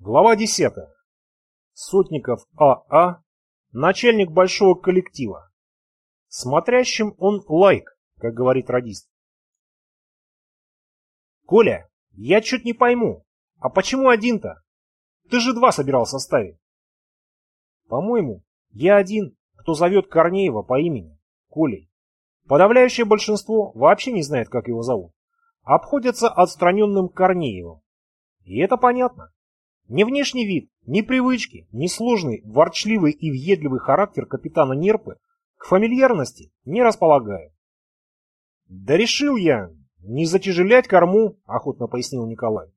Глава 10. Сотников А.А. Начальник большого коллектива. Смотрящим он лайк, как говорит радист. Коля, я чуть не пойму, а почему один-то? Ты же два собирался ставить. По-моему, я один, кто зовет Корнеева по имени, Колей. Подавляющее большинство вообще не знает, как его зовут. Обходятся отстраненным Корнеевым. И это понятно. Ни внешний вид, ни привычки, ни сложный, ворчливый и въедливый характер капитана Нерпы к фамильярности не располагают. «Да решил я не затяжелять корму», — охотно пояснил Николай.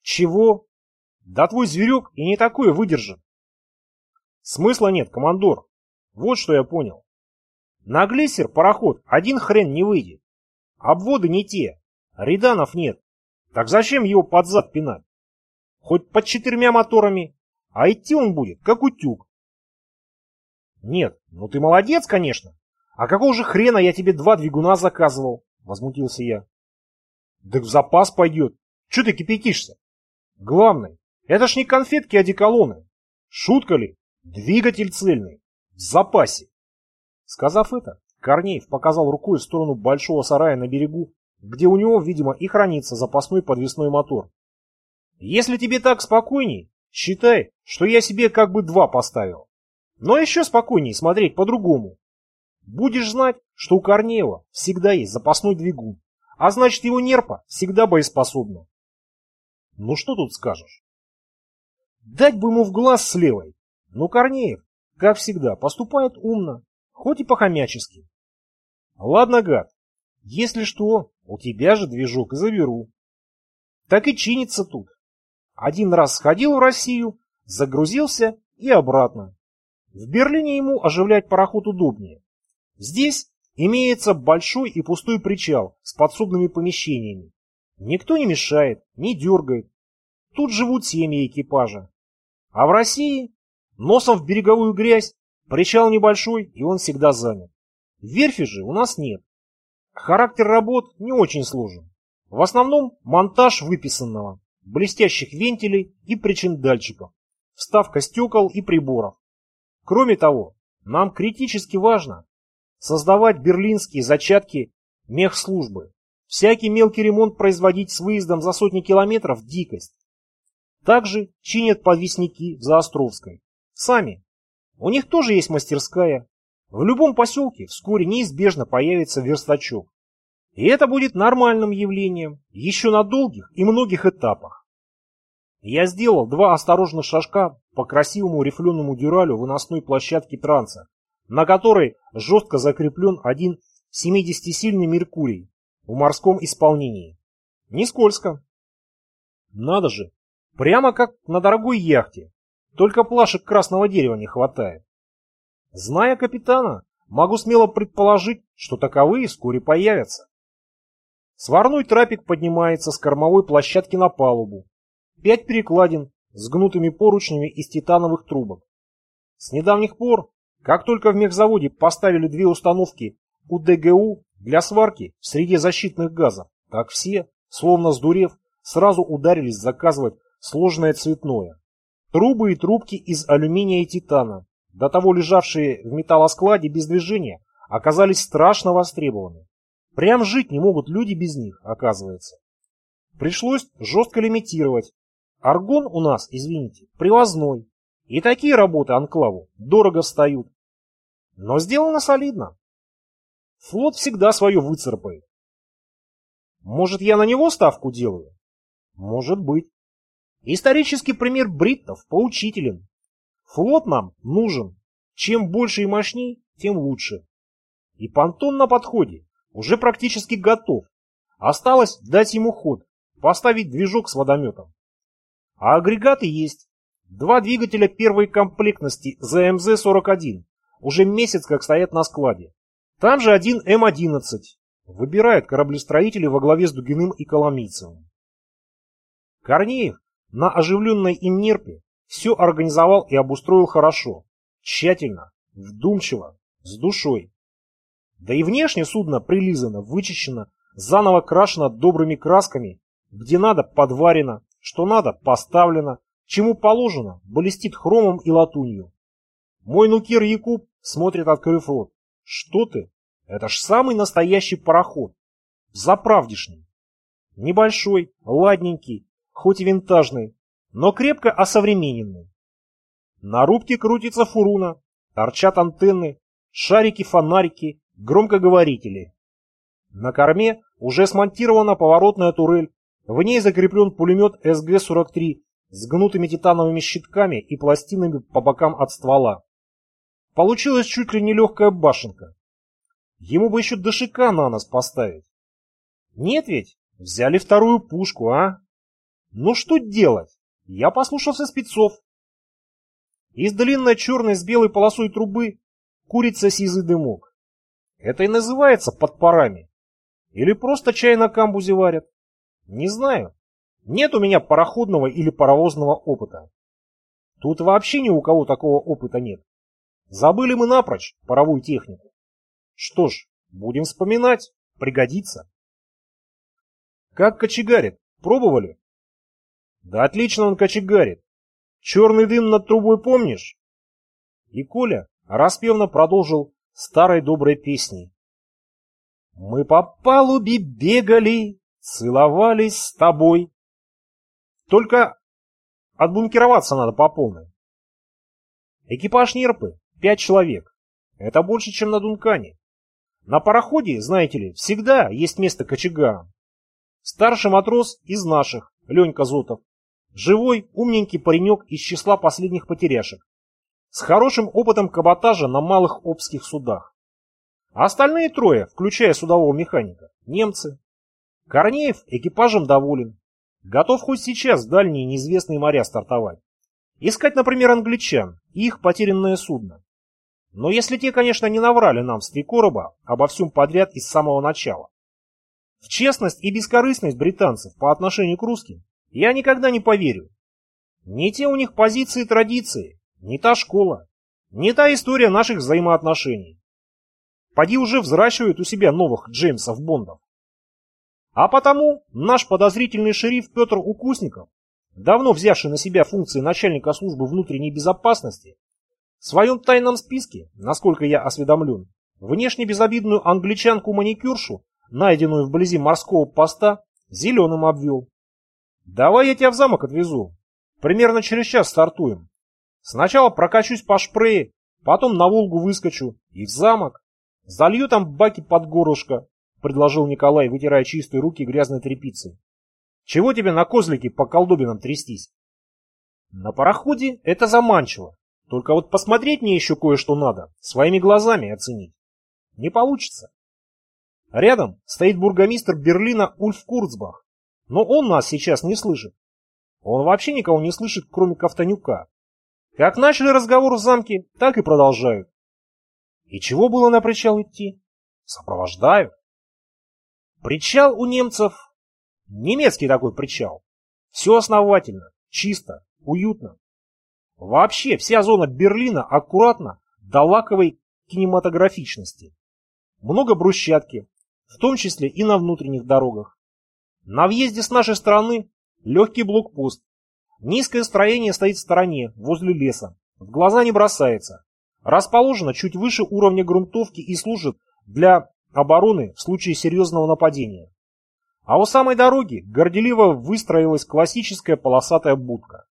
«Чего? Да твой зверек и не такое выдержит». «Смысла нет, командор. Вот что я понял. На глиссер пароход один хрен не выйдет. Обводы не те, реданов нет. Так зачем его под зад пинать? Хоть под четырьмя моторами, а идти он будет, как утюг. Нет, ну ты молодец, конечно. А какого же хрена я тебе два двигуна заказывал? Возмутился я. Да в запас пойдет. Че ты кипятишься? Главное, это ж не конфетки, а деколоны. Шутка ли? Двигатель цельный. В запасе. Сказав это, Корнеев показал рукой в сторону большого сарая на берегу, где у него, видимо, и хранится запасной подвесной мотор. Если тебе так спокойней, считай, что я себе как бы два поставил. Но еще спокойней смотреть по-другому. Будешь знать, что у Корнеева всегда есть запасной двигун, а значит его нерпа всегда боеспособна. Ну что тут скажешь? Дать бы ему в глаз с левой, но Корнеев, как всегда, поступает умно, хоть и по-хомячески. Ладно, гад, если что, у тебя же движок и заберу. Так и чинится тут. Один раз сходил в Россию, загрузился и обратно. В Берлине ему оживлять пароход удобнее. Здесь имеется большой и пустой причал с подсобными помещениями. Никто не мешает, не дергает. Тут живут семьи экипажа. А в России носом в береговую грязь, причал небольшой, и он всегда занят. Верфи же у нас нет. Характер работ не очень сложен. В основном монтаж выписанного блестящих вентилей и причиндальчиков, вставка стекол и приборов. Кроме того, нам критически важно создавать берлинские зачатки мехслужбы. Всякий мелкий ремонт производить с выездом за сотни километров – дикость. Также чинят подвесники за Островской. Сами. У них тоже есть мастерская. В любом поселке вскоре неизбежно появится верстачок. И это будет нормальным явлением, еще на долгих и многих этапах. Я сделал два осторожных шажка по красивому рифленому дюралю выносной площадки транса, на которой жестко закреплен один 70-сильный Меркурий в морском исполнении. Не скользко. Надо же, прямо как на дорогой яхте, только плашек красного дерева не хватает. Зная капитана, могу смело предположить, что таковые вскоре появятся. Сварной трапик поднимается с кормовой площадки на палубу. Пять перекладин с гнутыми поручнями из титановых трубок. С недавних пор, как только в мехзаводе поставили две установки УДГУ для сварки в среде защитных газов, так все, словно сдурев, сразу ударились заказывать сложное цветное. Трубы и трубки из алюминия и титана, до того лежавшие в металлоскладе без движения, оказались страшно востребованы. Прям жить не могут люди без них, оказывается. Пришлось жестко лимитировать. Аргон у нас, извините, привозной. И такие работы анклаву дорого встают. Но сделано солидно. Флот всегда свое выцарапает. Может, я на него ставку делаю? Может быть. Исторический пример бриттов поучителен. Флот нам нужен. Чем больше и мощней, тем лучше. И понтон на подходе уже практически готов. Осталось дать ему ход, поставить движок с водометом. А агрегаты есть. Два двигателя первой комплектности ЗМЗ-41. Уже месяц как стоят на складе. Там же один М-11. Выбирают кораблестроители во главе с Дугиным и Коломийцевым. Корнеев на оживленной им нерпе все организовал и обустроил хорошо, тщательно, вдумчиво, с душой. Да и внешне судно прилизано, вычищено, заново крашено добрыми красками, где надо подварено, что надо поставлено, чему положено, блестит хромом и латунью. Мой нукер Якуб смотрит, открыв рот. Что ты? Это ж самый настоящий пароход. Заправдишний. Небольшой, ладненький, хоть и винтажный, но крепко осовремененный. На рубке крутится фуруна, торчат антенны, шарики-фонарики, громкоговорители. На корме уже смонтирована поворотная турель, в ней закреплен пулемет СГ-43 с гнутыми титановыми щитками и пластинами по бокам от ствола. Получилась чуть ли не легкая башенка. Ему бы еще дошика на нас поставить. Нет ведь, взяли вторую пушку, а? Ну что делать? Я послушался спецов. Из длинной черной с белой полосой трубы курица сизый дымок. Это и называется под парами. Или просто чай на камбузе варят. Не знаю. Нет у меня пароходного или паровозного опыта. Тут вообще ни у кого такого опыта нет. Забыли мы напрочь паровую технику. Что ж, будем вспоминать, пригодится. Как кочегарит, пробовали? Да отлично он кочегарит. Черный дым над трубой помнишь? И Коля распевно продолжил старой доброй песней. Мы по палубе бегали, целовались с тобой. Только отбункироваться надо по полной. Экипаж Нерпы — пять человек. Это больше, чем на Дункане. На пароходе, знаете ли, всегда есть место кочегарам. Старший матрос из наших, Ленька Зотов, Живой, умненький паренек из числа последних потеряшек. С хорошим опытом каботажа на малых обских судах. А остальные трое, включая судового механика, немцы. Корнеев экипажем доволен. Готов хоть сейчас в дальние неизвестные моря стартовать. Искать, например, англичан и их потерянное судно. Но если те, конечно, не наврали нам с три короба обо всем подряд и с самого начала. В честность и бескорыстность британцев по отношению к русским я никогда не поверю. Не те у них позиции и традиции, не та школа, не та история наших взаимоотношений. Поди уже взращивают у себя новых Джеймсов Бондов. А потому наш подозрительный шериф Петр Укусников, давно взявший на себя функции начальника службы внутренней безопасности, в своем тайном списке, насколько я осведомлен, внешне безобидную англичанку-маникюршу, найденную вблизи морского поста, зеленым обвел. Давай я тебя в замок отвезу. Примерно через час стартуем. Сначала прокачусь по шпрее, потом на Волгу выскочу и в замок. Залью там баки под горлышко, предложил Николай, вытирая чистые руки грязной тряпицей. Чего тебе на козлике по колдобинам трястись? На пароходе это заманчиво. Только вот посмотреть мне еще кое-что надо, своими глазами оценить. Не получится. Рядом стоит бургомистр Берлина Ульф Курцбах. Но он нас сейчас не слышит. Он вообще никого не слышит, кроме Ковтанюка. Как начали разговор в замке, так и продолжают. И чего было на причал идти? Сопровождают. Причал у немцев... Немецкий такой причал. Все основательно, чисто, уютно. Вообще вся зона Берлина аккуратно до лаковой кинематографичности. Много брусчатки, в том числе и на внутренних дорогах. На въезде с нашей стороны легкий блокпост. Низкое строение стоит в стороне, возле леса. В глаза не бросается. Расположено чуть выше уровня грунтовки и служит для обороны в случае серьезного нападения. А у самой дороги горделиво выстроилась классическая полосатая будка.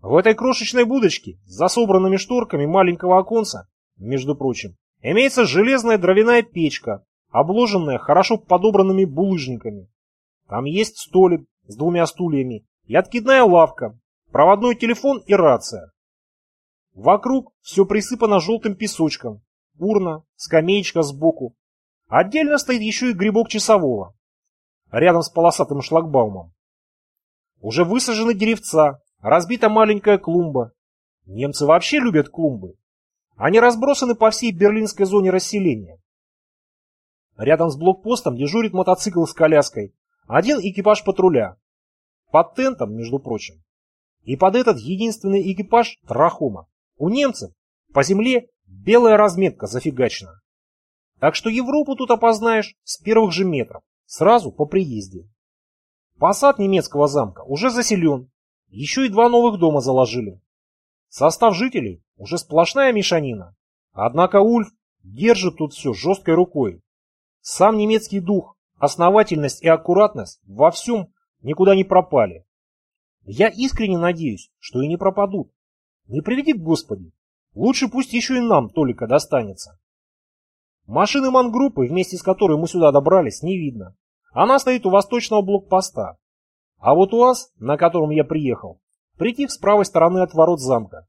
В этой крошечной будочке, за собранными шторками маленького оконца, между прочим, имеется железная дровяная печка, обложенная хорошо подобранными булыжниками, там есть столик с двумя стульями и откидная лавка, проводной телефон и рация. Вокруг все присыпано желтым песочком, урна, скамеечка сбоку. Отдельно стоит еще и грибок часового, рядом с полосатым шлагбаумом. Уже высажены деревца, разбита маленькая клумба. Немцы вообще любят клумбы. Они разбросаны по всей берлинской зоне расселения. Рядом с блокпостом дежурит мотоцикл с коляской, один экипаж патруля. Под тентом, между прочим. И под этот единственный экипаж трахома. У немцев по земле белая разметка зафигачена. Так что Европу тут опознаешь с первых же метров, сразу по приезде. Посад немецкого замка уже заселен. Еще и два новых дома заложили. Состав жителей уже сплошная мешанина. Однако Ульф держит тут все жесткой рукой. Сам немецкий дух, основательность и аккуратность во всем никуда не пропали. Я искренне надеюсь, что и не пропадут. Не приведи Господи. Лучше пусть еще и нам только достанется. Машины мангруппы, вместе с которой мы сюда добрались, не видно. Она стоит у восточного блокпоста. А вот УАЗ, на котором я приехал, притих с правой стороны от ворот замка.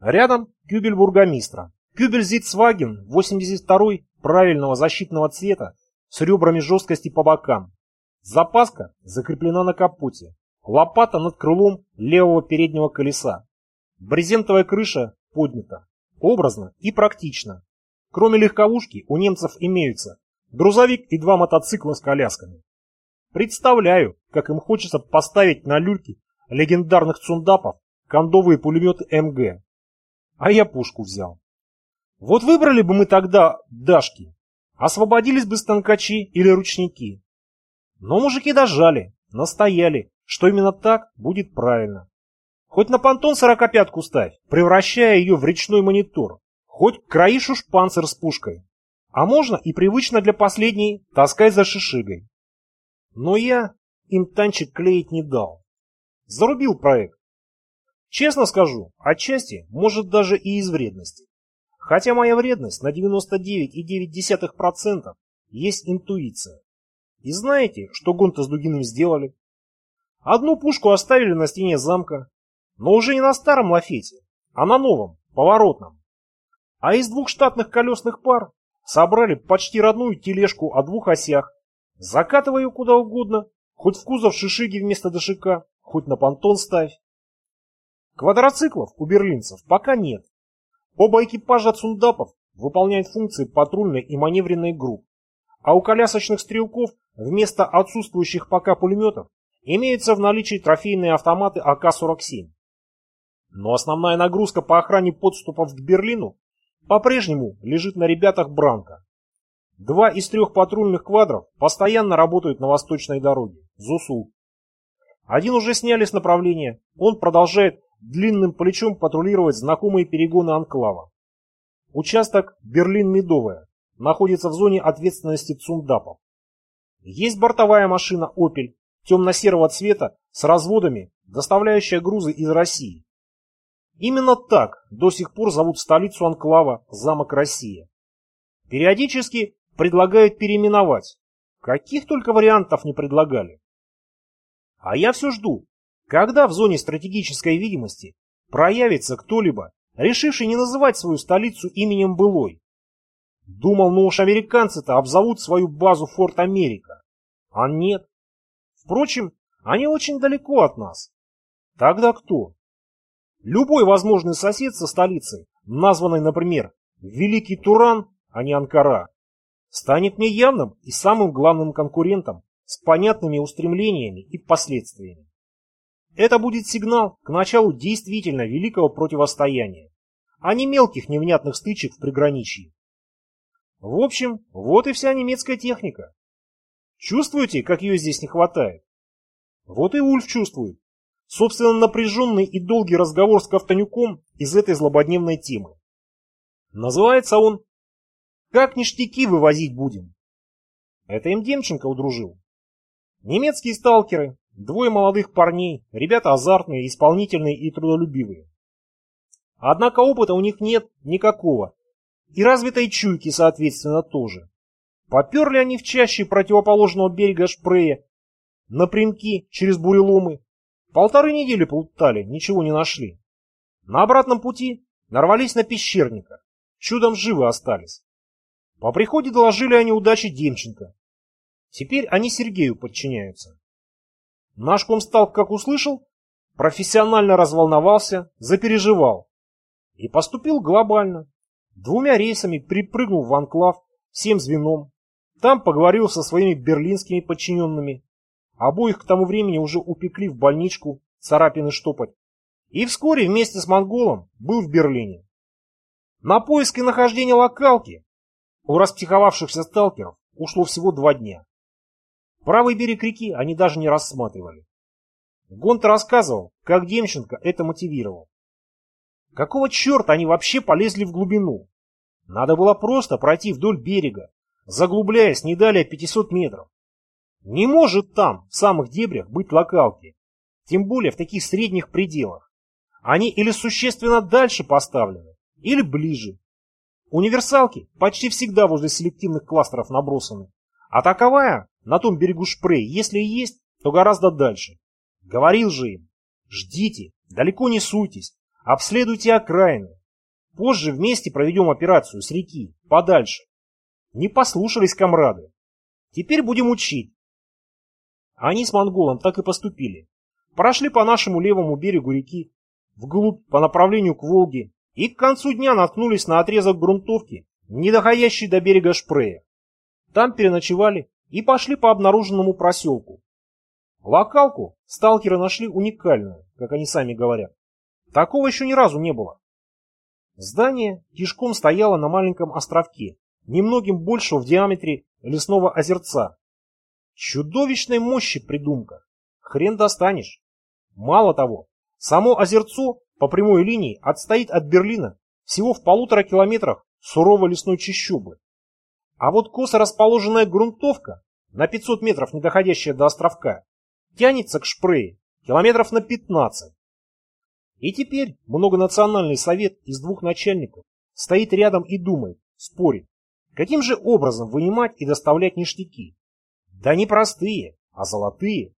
Рядом кюбель бургомистра. Кюбель Зитсваген 82-й правильного защитного цвета с ребрами жесткости по бокам. Запаска закреплена на капоте. Лопата над крылом левого переднего колеса. Брезентовая крыша поднята. Образно и практично. Кроме легковушки у немцев имеются грузовик и два мотоцикла с колясками. Представляю, как им хочется поставить на люльки легендарных цундапов кондовые пулеметы МГ. А я пушку взял. Вот выбрали бы мы тогда Дашки, освободились бы станкачи или ручники. Но мужики дожали, настояли, что именно так будет правильно. Хоть на понтон сорокопятку ставь, превращая ее в речной монитор. Хоть краишу шпанцер с пушкой. А можно и привычно для последней таскай за шишигой. Но я им танчик клеить не дал. Зарубил проект. Честно скажу, отчасти, может даже и из вредности. Хотя моя вредность на 99,9% есть интуиция. И знаете, что Гонта с Дугиным сделали? Одну пушку оставили на стене замка, но уже не на старом лафете, а на новом, поворотном. А из двух штатных колесных пар собрали почти родную тележку о двух осях, закатывая ее куда угодно, хоть в кузов шишиги вместо дошика, хоть на понтон ставь. Квадроциклов у берлинцев пока нет. Оба экипажа цундапов выполняют функции патрульной и маневренной групп, а у колясочных стрелков вместо отсутствующих пока пулеметов имеются в наличии трофейные автоматы АК-47. Но основная нагрузка по охране подступов к Берлину по-прежнему лежит на ребятах Бранка. Два из трех патрульных квадров постоянно работают на восточной дороге, ЗУСУ. Один уже сняли с направления, он продолжает длинным плечом патрулировать знакомые перегоны Анклава. Участок Берлин-Медовая находится в зоне ответственности Цундапов. Есть бортовая машина «Опель» темно-серого цвета с разводами, доставляющая грузы из России. Именно так до сих пор зовут столицу анклава замок Россия. Периодически предлагают переименовать. Каких только вариантов не предлагали. А я все жду, когда в зоне стратегической видимости проявится кто-либо, решивший не называть свою столицу именем былой. Думал, ну уж американцы-то обзовут свою базу Форт Америка. А нет. Впрочем, они очень далеко от нас. Тогда кто? Любой возможный сосед со столицей, названной, например, Великий Туран, а не Анкара, станет мне явным и самым главным конкурентом с понятными устремлениями и последствиями. Это будет сигнал к началу действительно великого противостояния, а не мелких невнятных стычек в приграничье. В общем, вот и вся немецкая техника. Чувствуете, как ее здесь не хватает? Вот и Ульф чувствует. Собственно, напряженный и долгий разговор с Ковтанюком из этой злободневной темы. Называется он «Как ништяки вывозить будем?» Это им Демченко удружил. Немецкие сталкеры, двое молодых парней, ребята азартные, исполнительные и трудолюбивые. Однако опыта у них нет никакого, и развитой чуйки, соответственно, тоже. Поперли они в чаще противоположного берега Шпрея, напрямки через буреломы, Полторы недели плутали, ничего не нашли. На обратном пути нарвались на пещерника. Чудом живы остались. По приходе доложили о неудаче Демченко. Теперь они Сергею подчиняются. Наш комсталк, как услышал, профессионально разволновался, запереживал. И поступил глобально. Двумя рейсами припрыгнул в анклав всем звеном. Там поговорил со своими берлинскими подчиненными. Обоих к тому времени уже упекли в больничку царапины штопать. И вскоре вместе с монголом был в Берлине. На поиск и нахождение локалки у распсиховавшихся сталкеров ушло всего два дня. Правый берег реки они даже не рассматривали. Гонт рассказывал, как Демченко это мотивировал. Какого черта они вообще полезли в глубину? Надо было просто пройти вдоль берега, заглубляясь не далее 500 метров. Не может там, в самых дебрях, быть локалки, тем более в таких средних пределах. Они или существенно дальше поставлены, или ближе. Универсалки почти всегда возле селективных кластеров набросаны, а таковая на том берегу Шпрей, если и есть, то гораздо дальше. Говорил же им, ждите, далеко не суйтесь, обследуйте окраины. Позже вместе проведем операцию с реки, подальше. Не послушались комрады. Теперь будем учить. Они с монголом так и поступили. Прошли по нашему левому берегу реки, вглубь по направлению к Волге, и к концу дня наткнулись на отрезок грунтовки, не доходящий до берега Шпрея. Там переночевали и пошли по обнаруженному проселку. Локалку сталкеры нашли уникальную, как они сами говорят. Такого еще ни разу не было. Здание тишком стояло на маленьком островке, немногим большего в диаметре лесного озерца. Чудовищной мощи придумка. Хрен достанешь. Мало того, само озерцо по прямой линии отстоит от Берлина всего в полутора километрах суровой лесной чащобы. А вот косо расположенная грунтовка, на 500 метров не доходящая до островка, тянется к Шпрее километров на 15. И теперь многонациональный совет из двух начальников стоит рядом и думает, спорит, каким же образом вынимать и доставлять ништяки. Да не простые, а золотые.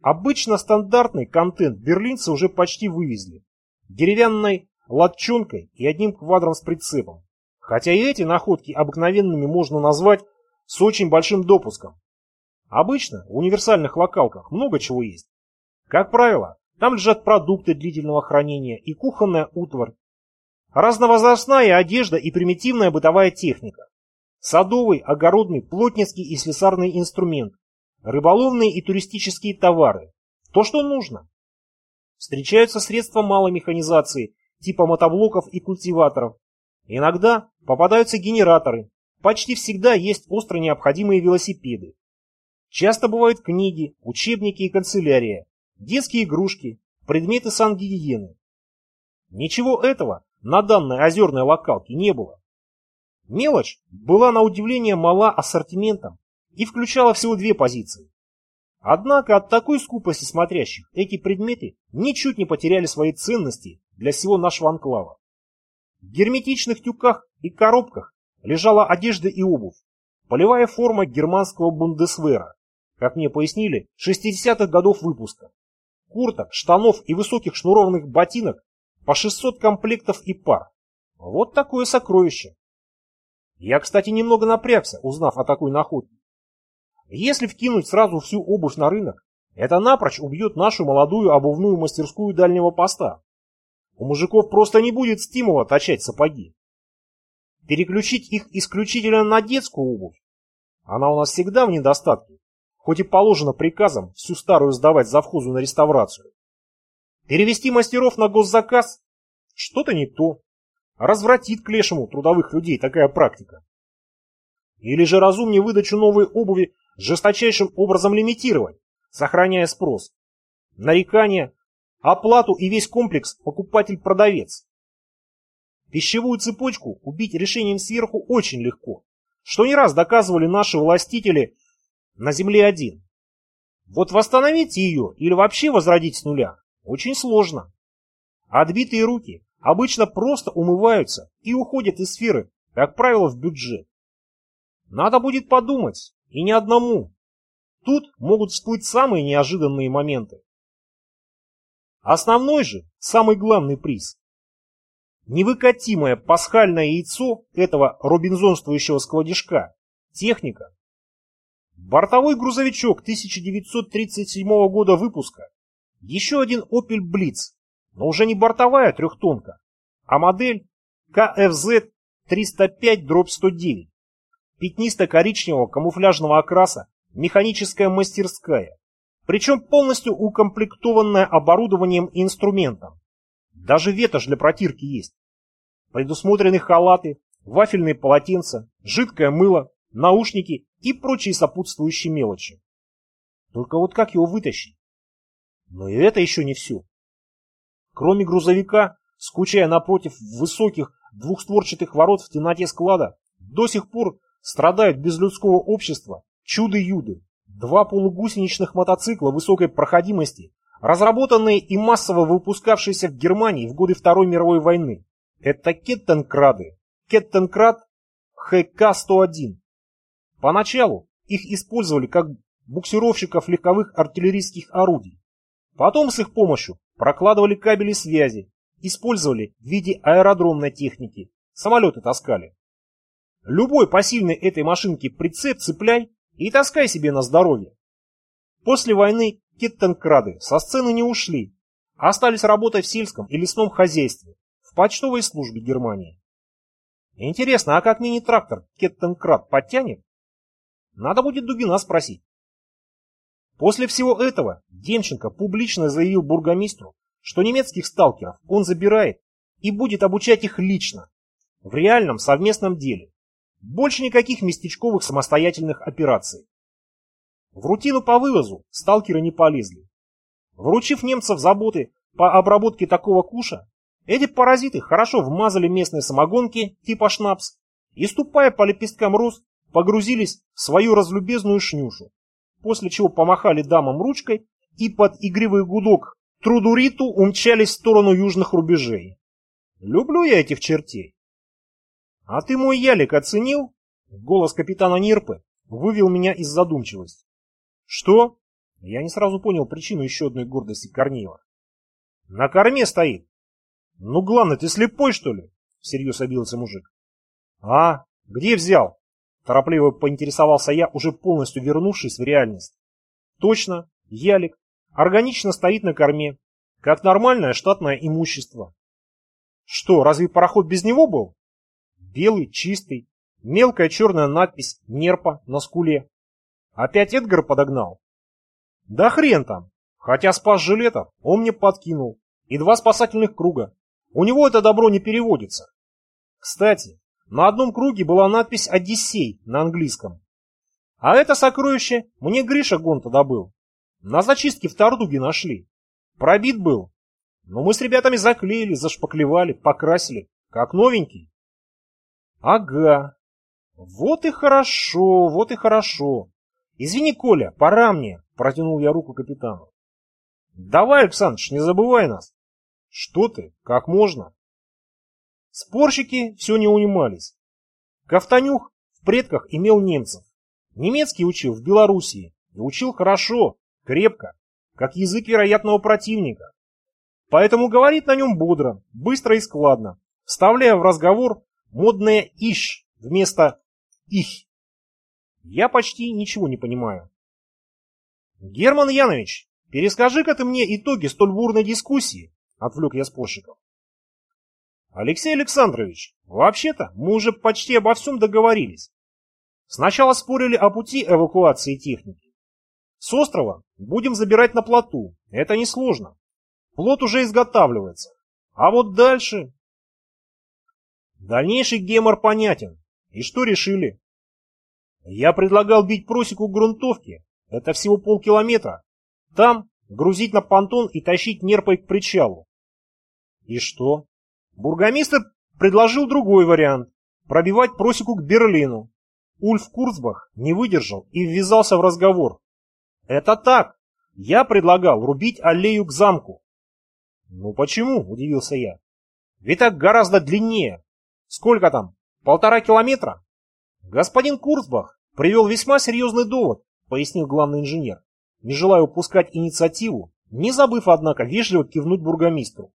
Обычно стандартный контент берлинцы уже почти вывезли. Деревянной латчонкой и одним квадром с прицепом. Хотя и эти находки обыкновенными можно назвать с очень большим допуском. Обычно в универсальных локалках много чего есть. Как правило, там лежат продукты длительного хранения и кухонная утварь. Разновозрастная одежда и примитивная бытовая техника. Садовый, огородный, плотницкий и слесарный инструмент. Рыболовные и туристические товары. То, что нужно. Встречаются средства малой механизации, типа мотоблоков и культиваторов. Иногда попадаются генераторы. Почти всегда есть остро необходимые велосипеды. Часто бывают книги, учебники и канцелярия, детские игрушки, предметы сангигиены. Ничего этого на данной озерной локалке не было. Мелочь была на удивление мала ассортиментом и включала всего две позиции. Однако от такой скупости смотрящих эти предметы ничуть не потеряли своей ценности для всего нашего анклава. В герметичных тюках и коробках лежала одежда и обувь, полевая форма германского бундесвера, как мне пояснили, 60-х годов выпуска. Курток, штанов и высоких шнурованных ботинок по 600 комплектов и пар. Вот такое сокровище. Я, кстати, немного напрягся, узнав о такой находке. Если вкинуть сразу всю обувь на рынок, это напрочь убьет нашу молодую обувную мастерскую дальнего поста. У мужиков просто не будет стимула точать сапоги. Переключить их исключительно на детскую обувь. Она у нас всегда в недостатке, хоть и положено приказом всю старую сдавать завхозу на реставрацию. Перевести мастеров на госзаказ – что-то не то. Развратит к лешему трудовых людей такая практика. Или же разумнее выдачу новой обуви жесточайшим образом лимитировать, сохраняя спрос. Нарекания, оплату и весь комплекс покупатель-продавец. Пищевую цепочку убить решением сверху очень легко, что не раз доказывали наши властители на Земле-1. Вот восстановить ее или вообще возродить с нуля очень сложно. Отбитые руки обычно просто умываются и уходят из сферы, как правило, в бюджет. Надо будет подумать, и не одному. Тут могут всплыть самые неожиданные моменты. Основной же, самый главный приз. Невыкатимое пасхальное яйцо этого робинзонствующего складишка. Техника. Бортовой грузовичок 1937 года выпуска. Еще один Opel Blitz, но уже не бортовая трехтонка, а модель KFZ 305-109 пятнисто-коричневого камуфляжного окраса механическая мастерская, причем полностью укомплектованная оборудованием и инструментом. Даже ветошь для протирки есть. Предусмотрены халаты, вафельные полотенца, жидкое мыло, наушники и прочие сопутствующие мелочи. Только вот как его вытащить? Но и это еще не все. Кроме грузовика, скучая напротив высоких двухстворчатых ворот в темноте склада, до сих пор страдают без людского общества чудо-юды. Два полугусеничных мотоцикла высокой проходимости, разработанные и массово выпускавшиеся в Германии в годы Второй мировой войны. Это Кеттенкрады, Кеттенкрад ХК-101. Поначалу их использовали как буксировщиков легковых артиллерийских орудий. Потом с их помощью прокладывали кабели связи, использовали в виде аэродромной техники, самолеты таскали. Любой посильный этой машинки прицеп цепляй и таскай себе на здоровье. После войны киттенкрады со сцены не ушли, а остались работать в сельском и лесном хозяйстве, в почтовой службе Германии. Интересно, а как мини-трактор Кеттенкрат подтянет? Надо будет Дубина спросить. После всего этого Демченко публично заявил бургомистру, что немецких сталкеров он забирает и будет обучать их лично, в реальном совместном деле. Больше никаких местечковых самостоятельных операций. В рутину по вывозу сталкеры не полезли. Вручив немцев заботы по обработке такого куша, эти паразиты хорошо вмазали местные самогонки типа шнапс и, ступая по лепесткам роз, погрузились в свою разлюбезную шнюшу, после чего помахали дамам ручкой и под игривый гудок трудуриту умчались в сторону южных рубежей. Люблю я этих чертей. «А ты мой ялик оценил?» Голос капитана Нирпы вывел меня из задумчивости. «Что?» Я не сразу понял причину еще одной гордости Корнеева. «На корме стоит». «Ну, главное, ты слепой, что ли?» Всерьез обиделся мужик. «А, где взял?» Торопливо поинтересовался я, уже полностью вернувшись в реальность. «Точно, ялик. Органично стоит на корме. Как нормальное штатное имущество». «Что, разве пароход без него был?» Белый, чистый, мелкая черная надпись «Нерпа» на скуле. Опять Эдгар подогнал? Да хрен там. Хотя спас жилета он мне подкинул. И два спасательных круга. У него это добро не переводится. Кстати, на одном круге была надпись «Одиссей» на английском. А это сокровище мне Гриша Гонта добыл. На зачистке в Тардуге нашли. Пробит был. Но мы с ребятами заклеили, зашпаклевали, покрасили. Как новенький. Ага. Вот и хорошо, вот и хорошо. Извини, Коля, пора мне, протянул я руку капитану. Давай, Александрович, не забывай нас. Что ты, как можно? Спорщики все не унимались. Ковтанюх в предках имел немцев. Немецкий учил в Белоруссии и учил хорошо, крепко, как язык вероятного противника. Поэтому говорит на нем бодро, быстро и складно, вставляя в разговор Модное «иш» вместо «их». Я почти ничего не понимаю. Герман Янович, перескажи-ка ты мне итоги столь бурной дискуссии, отвлек я спорщиков. Алексей Александрович, вообще-то мы уже почти обо всем договорились. Сначала спорили о пути эвакуации техники. С острова будем забирать на плоту, это несложно. Плот уже изготавливается. А вот дальше... Дальнейший гемор понятен. И что решили? Я предлагал бить просеку грунтовки. Это всего полкилометра. Там грузить на понтон и тащить нерпой к причалу. И что? Бургомистр предложил другой вариант. Пробивать просеку к Берлину. Ульф Курцбах не выдержал и ввязался в разговор. Это так. Я предлагал рубить аллею к замку. Ну почему? Удивился я. Ведь так гораздо длиннее. Сколько там? Полтора километра? Господин Курсбах привел весьма серьезный довод, пояснил главный инженер, не желая упускать инициативу, не забыв, однако, вежливо кивнуть бургомистру.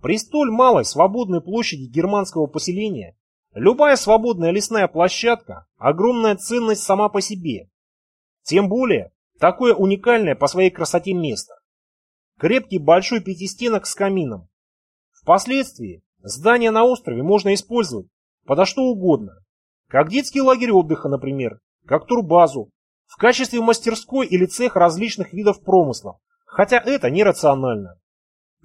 При столь малой свободной площади германского поселения любая свободная лесная площадка – огромная ценность сама по себе. Тем более, такое уникальное по своей красоте место. Крепкий большой пятистенок с камином. Впоследствии Здание на острове можно использовать подо что угодно. Как детский лагерь отдыха, например, как турбазу, в качестве мастерской или цех различных видов промыслов, хотя это нерационально.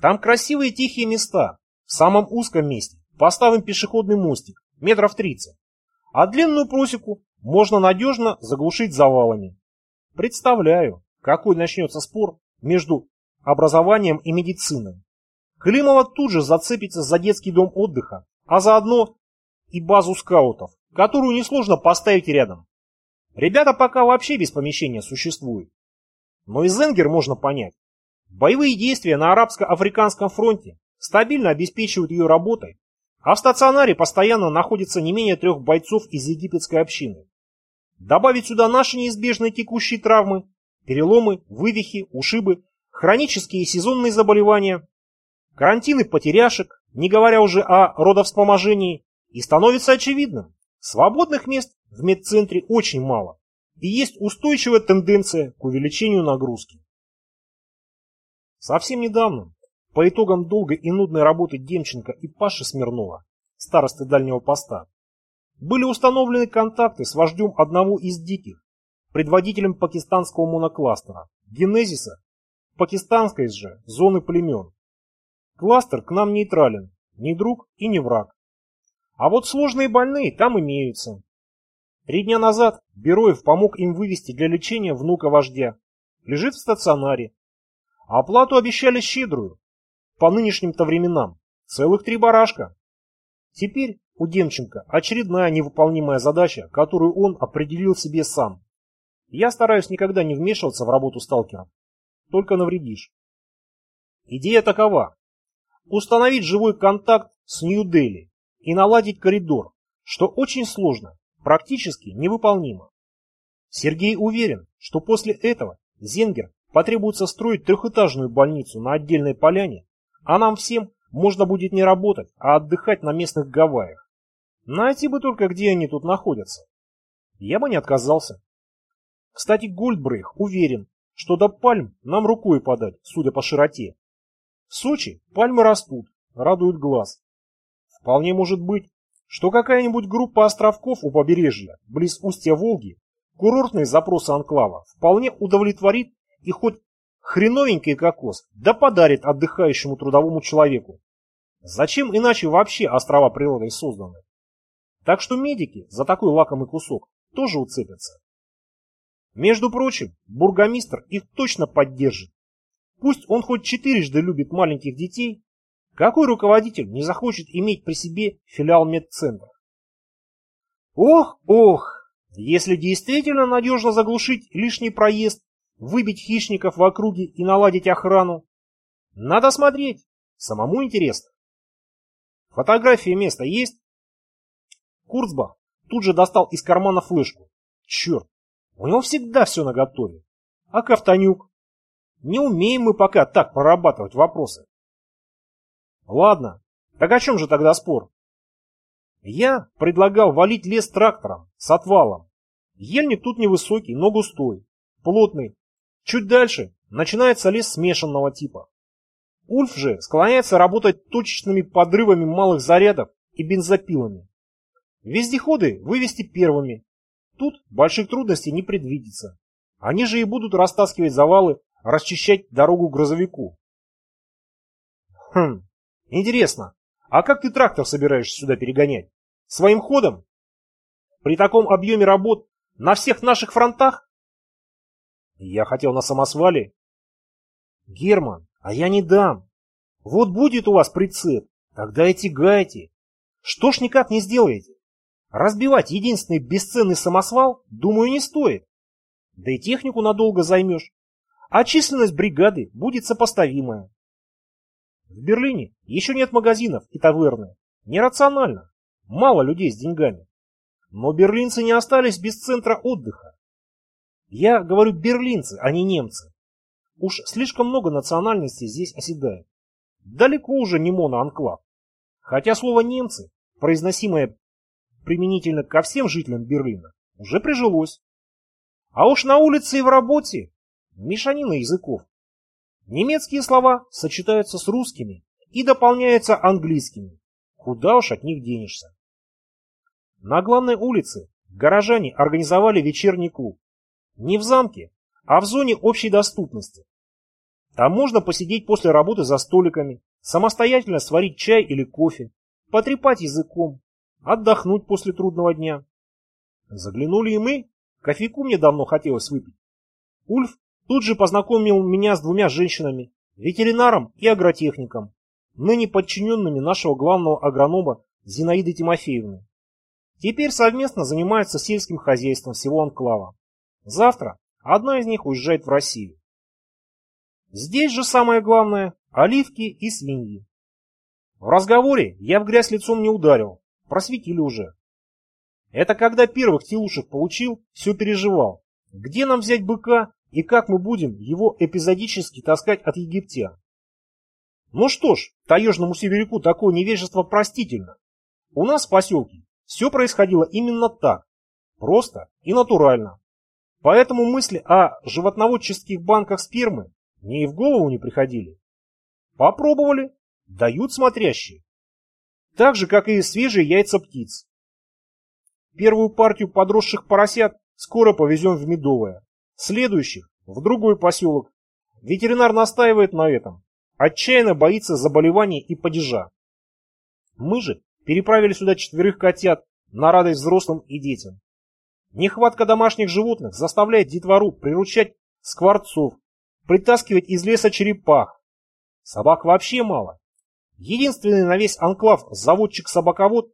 Там красивые тихие места, в самом узком месте поставим пешеходный мостик, метров 30, а длинную просеку можно надежно заглушить завалами. Представляю, какой начнется спор между образованием и медициной. Климова тут же зацепится за детский дом отдыха, а заодно и базу скаутов, которую несложно поставить рядом. Ребята пока вообще без помещения существуют. Но и Зенгер можно понять. Боевые действия на арабско-африканском фронте стабильно обеспечивают ее работой, а в стационаре постоянно находится не менее трех бойцов из египетской общины. Добавить сюда наши неизбежные текущие травмы, переломы, вывихи, ушибы, хронические и сезонные заболевания, карантины потеряшек, не говоря уже о родовспоможении, и становится очевидным, свободных мест в медцентре очень мало, и есть устойчивая тенденция к увеличению нагрузки. Совсем недавно, по итогам долгой и нудной работы Демченко и Паши Смирнова, старосты дальнего поста, были установлены контакты с вождем одного из диких, предводителем пакистанского монокластера, Генезиса, пакистанской же зоны племен. Кластер к нам нейтрален, ни друг и ни враг. А вот сложные больные там имеются. Три дня назад Бероев помог им вывести для лечения внука вождя. Лежит в стационаре. Оплату обещали щедрую. По нынешним-то временам. Целых три барашка. Теперь у Демченко очередная невыполнимая задача, которую он определил себе сам. Я стараюсь никогда не вмешиваться в работу сталкера. Только навредишь. Идея такова. Установить живой контакт с Нью-Дели и наладить коридор, что очень сложно, практически невыполнимо. Сергей уверен, что после этого Зенгер потребуется строить трехэтажную больницу на отдельной поляне, а нам всем можно будет не работать, а отдыхать на местных Гавайях. Найти бы только, где они тут находятся. Я бы не отказался. Кстати, Гольдбрейх уверен, что до пальм нам рукой подать, судя по широте. В Сочи пальмы растут, радуют глаз. Вполне может быть, что какая-нибудь группа островков у побережья, близ устья Волги, курортные запросы анклава вполне удовлетворит и хоть хреновенький кокос, да подарит отдыхающему трудовому человеку. Зачем иначе вообще острова природой созданы? Так что медики за такой лакомый кусок тоже уцепятся. Между прочим, бургомистр их точно поддержит. Пусть он хоть четырежды любит маленьких детей, какой руководитель не захочет иметь при себе филиал медцентра? Ох, ох, если действительно надежно заглушить лишний проезд, выбить хищников в округе и наладить охрану, надо смотреть, самому интересно. Фотографии места есть? Курцбах тут же достал из кармана флешку. Черт, у него всегда все наготове. А Ковтанюк? Не умеем мы пока так прорабатывать вопросы. Ладно, так о чем же тогда спор? Я предлагал валить лес трактором с отвалом. Ельник тут невысокий, но густой, плотный. Чуть дальше начинается лес смешанного типа. Ульф же склоняется работать точечными подрывами малых зарядов и бензопилами. Вездеходы вывести первыми. Тут больших трудностей не предвидится. Они же и будут растаскивать завалы, расчищать дорогу грузовику. Хм, Интересно, а как ты трактор собираешься сюда перегонять? Своим ходом? При таком объеме работ на всех наших фронтах? Я хотел на самосвале. Герман, а я не дам. Вот будет у вас прицеп, тогда и тягайте. Что ж никак не сделаете? Разбивать единственный бесценный самосвал, думаю, не стоит. Да и технику надолго займешь. А численность бригады будет сопоставимая. В Берлине еще нет магазинов и таверны. Нерационально. Мало людей с деньгами. Но берлинцы не остались без центра отдыха. Я говорю берлинцы, а не немцы. Уж слишком много национальностей здесь оседает. Далеко уже не моноанклав. Хотя слово «немцы», произносимое применительно ко всем жителям Берлина, уже прижилось. А уж на улице и в работе мешанина языков. Немецкие слова сочетаются с русскими и дополняются английскими. Куда уж от них денешься. На главной улице горожане организовали вечерний клуб. Не в замке, а в зоне общей доступности. Там можно посидеть после работы за столиками, самостоятельно сварить чай или кофе, потрепать языком, отдохнуть после трудного дня. Заглянули и мы, кофейку мне давно хотелось выпить. Ульф Тут же познакомил меня с двумя женщинами, ветеринарам и агротехникам, ныне подчиненными нашего главного агронома Зинаиды Тимофеевны. Теперь совместно занимаются сельским хозяйством всего анклава. Завтра одна из них уезжает в Россию. Здесь же самое главное – оливки и свиньи. В разговоре я в грязь лицом не ударил, просветили уже. Это когда первых телушек получил, все переживал. Где нам взять быка и как мы будем его эпизодически таскать от египтян? Ну что ж, таежному северяку такое невежество простительно. У нас в поселке все происходило именно так, просто и натурально. Поэтому мысли о животноводческих банках спермы мне и в голову не приходили. Попробовали, дают смотрящие. Так же, как и свежие яйца птиц. Первую партию подросших поросят скоро повезем в Медовое, следующих в другой поселок. Ветеринар настаивает на этом, отчаянно боится заболеваний и падежа. Мы же переправили сюда четверых котят на радость взрослым и детям. Нехватка домашних животных заставляет детвору приручать скворцов, притаскивать из леса черепах. Собак вообще мало. Единственный на весь анклав заводчик-собаковод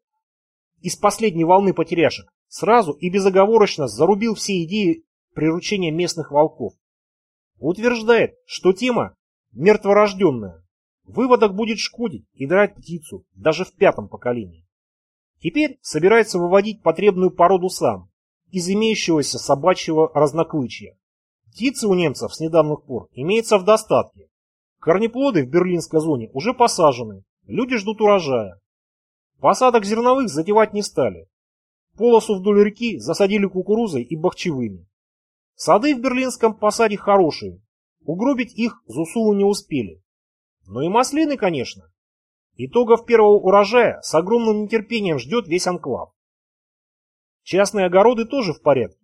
из последней волны потеряшек сразу и безоговорочно зарубил все идеи приручения местных волков. Утверждает, что тема мертворожденная. Выводок будет шкодить и драть птицу, даже в пятом поколении. Теперь собирается выводить потребную породу сам, из имеющегося собачьего разноклычья. Птицы у немцев с недавних пор имеется в достатке. Корнеплоды в берлинской зоне уже посажены, люди ждут урожая. Посадок зерновых затевать не стали. Полосу вдоль реки засадили кукурузой и бахчевыми. Сады в берлинском посаде хорошие, угробить их Зусулу не успели. Но и маслины, конечно. Итогов первого урожая с огромным нетерпением ждет весь анклав. Частные огороды тоже в порядке.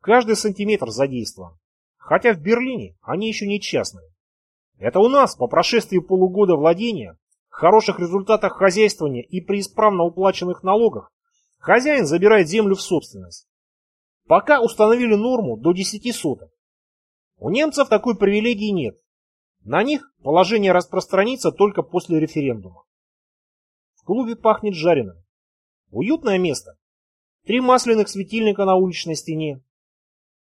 Каждый сантиметр задействован. Хотя в Берлине они еще не частные. Это у нас по прошествии полугода владения хороших результатах хозяйствования и при исправно уплаченных налогах хозяин забирает землю в собственность. Пока установили норму до 10 соток. У немцев такой привилегии нет. На них положение распространится только после референдума. В клубе пахнет жареным. Уютное место. Три масляных светильника на уличной стене.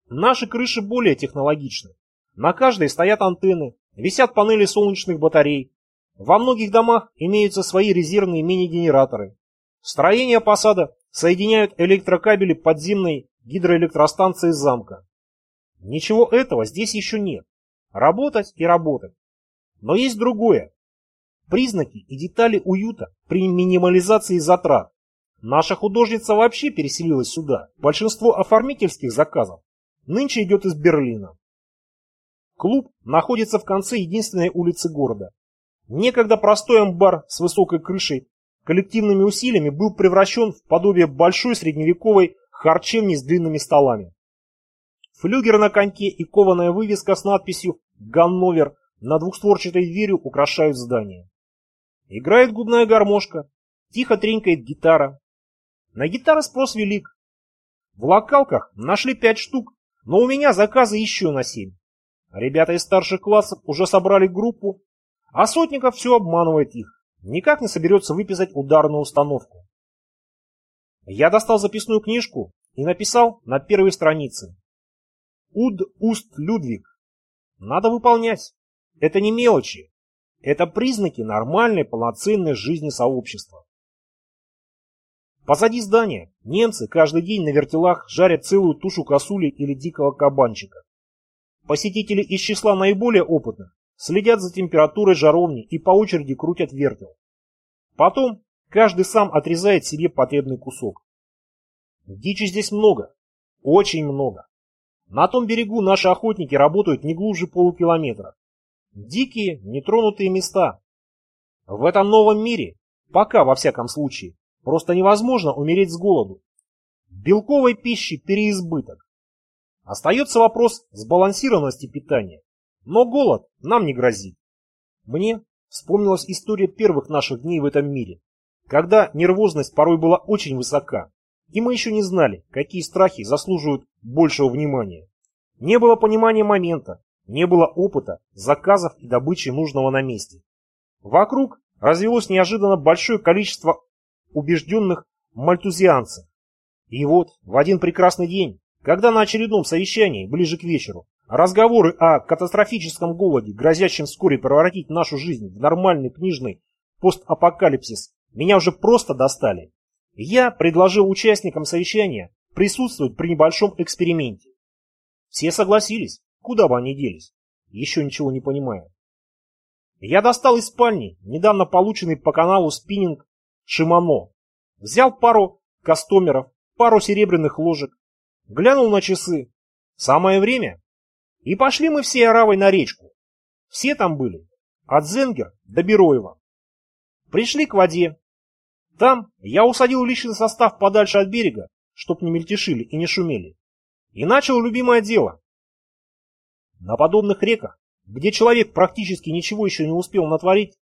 Наши крыши более технологичны. На каждой стоят антенны, висят панели солнечных батарей, во многих домах имеются свои резервные мини-генераторы. Строения посада соединяют электрокабели подземной гидроэлектростанции замка. Ничего этого здесь еще нет. Работать и работать. Но есть другое. Признаки и детали уюта при минимализации затрат. Наша художница вообще переселилась сюда. Большинство оформительских заказов нынче идет из Берлина. Клуб находится в конце единственной улицы города, Некогда простой амбар с высокой крышей коллективными усилиями был превращен в подобие большой средневековой харчевни с длинными столами. Флюгер на коньке и кованая вывеска с надписью «Ганновер» на двухстворчатой дверью украшают здание. Играет губная гармошка, тихо тренькает гитара. На гитары спрос велик. В локалках нашли пять штук, но у меня заказы еще на семь. Ребята из старших классов уже собрали группу а Сотников все обманывает их, никак не соберется выписать ударную установку. Я достал записную книжку и написал на первой странице. Уд Уст Людвиг. Надо выполнять. Это не мелочи. Это признаки нормальной полноценной жизни сообщества. Позади здания немцы каждый день на вертелах жарят целую тушу косули или дикого кабанчика. Посетители из числа наиболее опытных следят за температурой жаровни и по очереди крутят вертел. Потом каждый сам отрезает себе потребный кусок. Дичи здесь много, очень много. На том берегу наши охотники работают не глубже полукилометра. Дикие, нетронутые места. В этом новом мире, пока во всяком случае, просто невозможно умереть с голоду. Белковой пищи переизбыток. Остается вопрос сбалансированности питания. Но голод нам не грозит. Мне вспомнилась история первых наших дней в этом мире, когда нервозность порой была очень высока, и мы еще не знали, какие страхи заслуживают большего внимания. Не было понимания момента, Не было опыта, заказов и добычи нужного на месте. Вокруг развелось неожиданно большое количество убежденных мальтузианцев. И вот в один прекрасный день, когда на очередном совещании, ближе к вечеру, разговоры о катастрофическом голоде, грозящем вскоре превратить нашу жизнь в нормальный книжный постапокалипсис, меня уже просто достали, я предложил участникам совещания присутствовать при небольшом эксперименте. Все согласились, куда бы они делись, еще ничего не понимая. Я достал из спальни недавно полученный по каналу спиннинг Шимано, взял пару кастомеров, пару серебряных ложек, глянул на часы. Самое время. И пошли мы все оравой на речку. Все там были, от Зенгер до Бероева. Пришли к воде. Там я усадил личный состав подальше от берега, чтоб не мельтешили и не шумели. И начал любимое дело. На подобных реках, где человек практически ничего еще не успел натворить,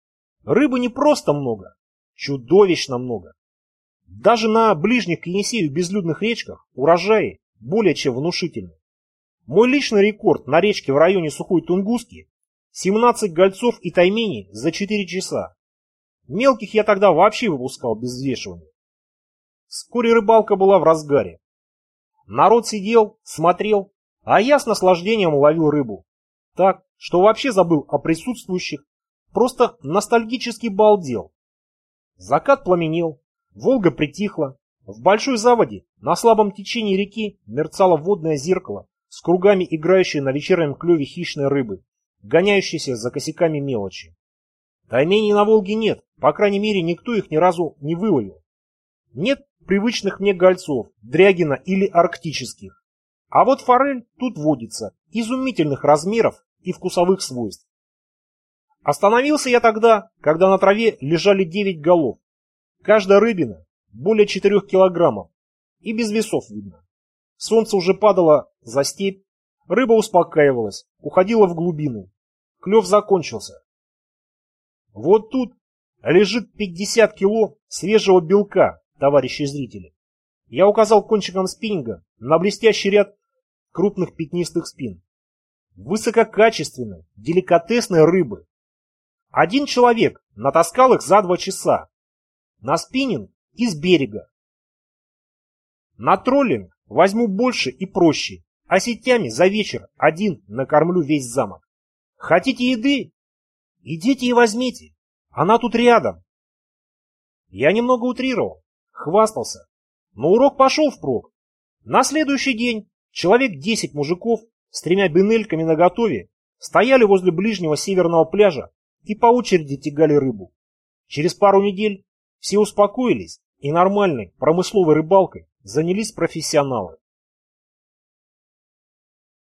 рыбы не просто много, чудовищно много. Даже на ближних к Енисею безлюдных речках урожаи более чем внушительны. Мой личный рекорд на речке в районе Сухой Тунгуски – 17 гольцов и тайменей за 4 часа. Мелких я тогда вообще выпускал без взвешивания. Вскоре рыбалка была в разгаре. Народ сидел, смотрел, а я с наслаждением ловил рыбу. Так, что вообще забыл о присутствующих, просто ностальгически балдел. Закат пламенел, Волга притихла. В большой заводе на слабом течении реки мерцало водное зеркало с кругами играющей на вечернем клеве хищной рыбы, гоняющейся за косяками мелочи. Таймений на Волге нет, по крайней мере, никто их ни разу не выловил. Нет привычных мне гольцов, дрягина или арктических. А вот форель тут водится, изумительных размеров и вкусовых свойств. Остановился я тогда, когда на траве лежали девять голов, Каждая рыбина более 4 килограммов и без весов видно. Солнце уже падало за степь, рыба успокаивалась, уходила в глубину. Клев закончился. Вот тут лежит 50 кило свежего белка, товарищи зрители. Я указал кончиком спиннинга на блестящий ряд крупных пятнистых спин. Высококачественной, деликатесной рыбы. Один человек натаскал их за два часа. На спиннинг из берега. На троллинг возьму больше и проще, а сетями за вечер один накормлю весь замок. Хотите еды? Идите и возьмите. Она тут рядом. Я немного утрировал, хвастался, но урок пошел впрок. На следующий день человек десять мужиков с тремя бинельками наготове стояли возле ближнего северного пляжа и по очереди тягали рыбу. Через пару недель все успокоились, и нормальной промысловой рыбалкой занялись профессионалы.